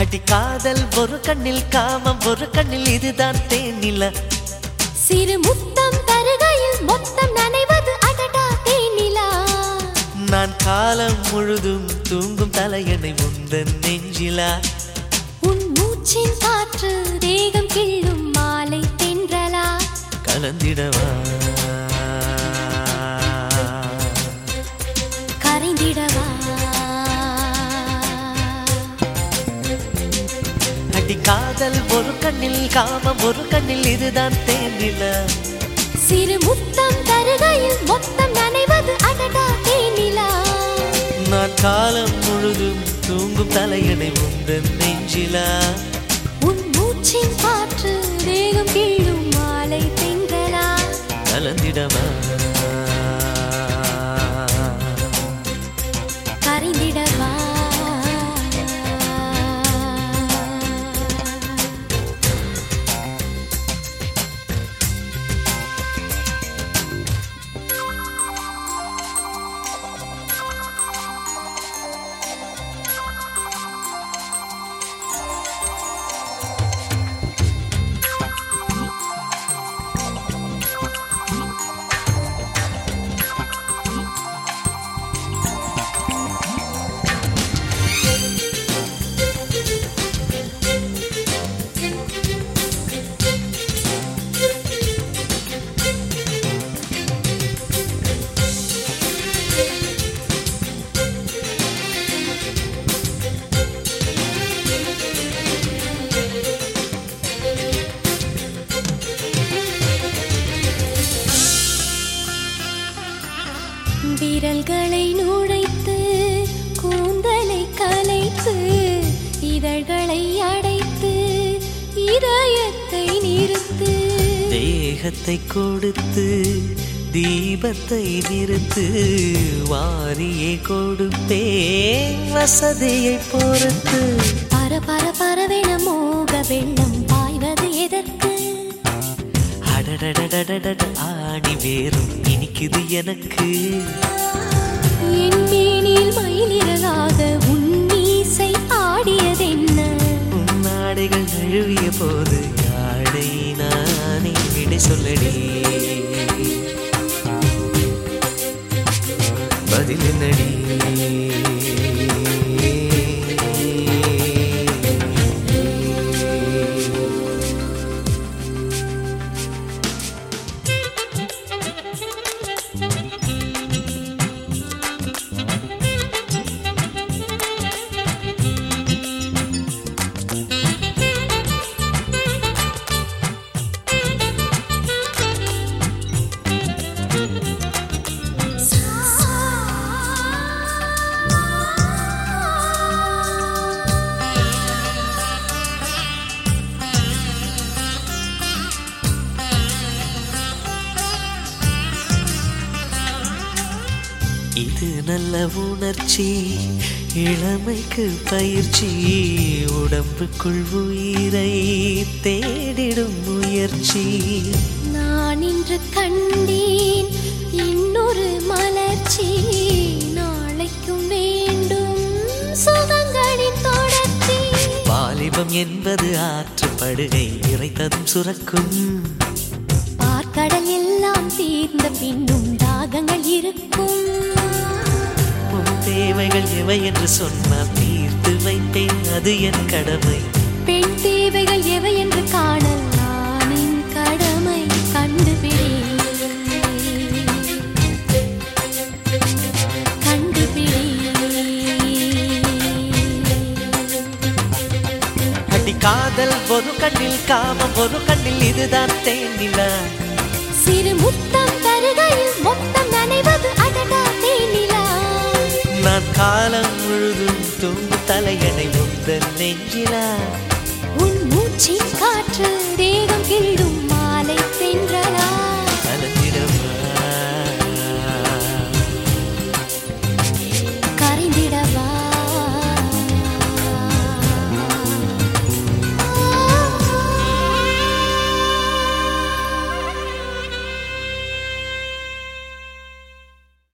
அடி காதல் ஒரு கண்ணில் காமம் ஒரு கண்ணில் இதுதான் தேனில. சிறு முத்தம் தருகையில் மொத்தம் நனைவது அடடா தேனிலா. நான் காலம் முழுதும் தூங்கும் தலையணை முந்தன் நெஞ்சிலா. உன் மூச்சின் காற்று தேகம் கிள்ளும் மாலை தென்றலா. கலந்திடவா? காதல் ஒரு கண்ணில் காமம் ஒரு கண்ணில் இதுதான் தேனில. சிறு முத்தம் தருகையில் மொத்தம் நனைவது அடடா தேனிலா. நான் காலம் முழுதும் தூங்கும் தலையணை முந்தன் நெஞ்சிலா. உன் மூச்சின் காற்று தேகம் கிள்ளும் மாலை தென்றலா. கலந்திடவா கரைந்திடவா? தேகத்தை கொடுத்து தீபத்தை நிறுத்து வாரியே கொடுப்பேன். வசதியை பொறுத்து. பர பர பரவென மோக வெள்ளம் பாய்வது எதற்கு? அடடடடடட ஆணி வேறும் இனிக்குது எனக்கு. என் ಕಾದಿಲೆ ನಡಿ இது நல்ல உணர்ச்சி இளமைக்கு பயிற்சி உடம்புக்குள் உயிரை தேடிடும் முயற்சி. நான் இன்று கண்டேன் இன்னொரு மலர்ச்சி. நாளைக்கும் வேண்டும் சுகங்களின் தொடர்ச்சி. வாலிபம் என்பது ஆற்றுப்படுகை இறைத்ததும் சுரக்கும். பார்க்கடல் எல்லாம் தீர்ந்த பின்னும் தாகங்கள் இருக்கும். உன் தேவைகள் எவை என்று சொன்னால் தீர்த்து வைப்பேன் அது என் கடமை. பெண் தேவைகள் எவை என்று காணல் நானின் கடமை கண்டுபிடி கண்டுபிடி அடி காதல் ஒரு கண்ணில் காமம் ஒரு கண்ணில் இதுதான் தேனிலா சிறு முத்தம் தருகையில் மொத்தம் நனைவது அடடா தேனிலா. நான் காலம் முழுதும் தூங்கு தலையணை முந்தன் நெஞ்சிலா. உன் மூச்சின் காற்று தேகம் கிள்ளும்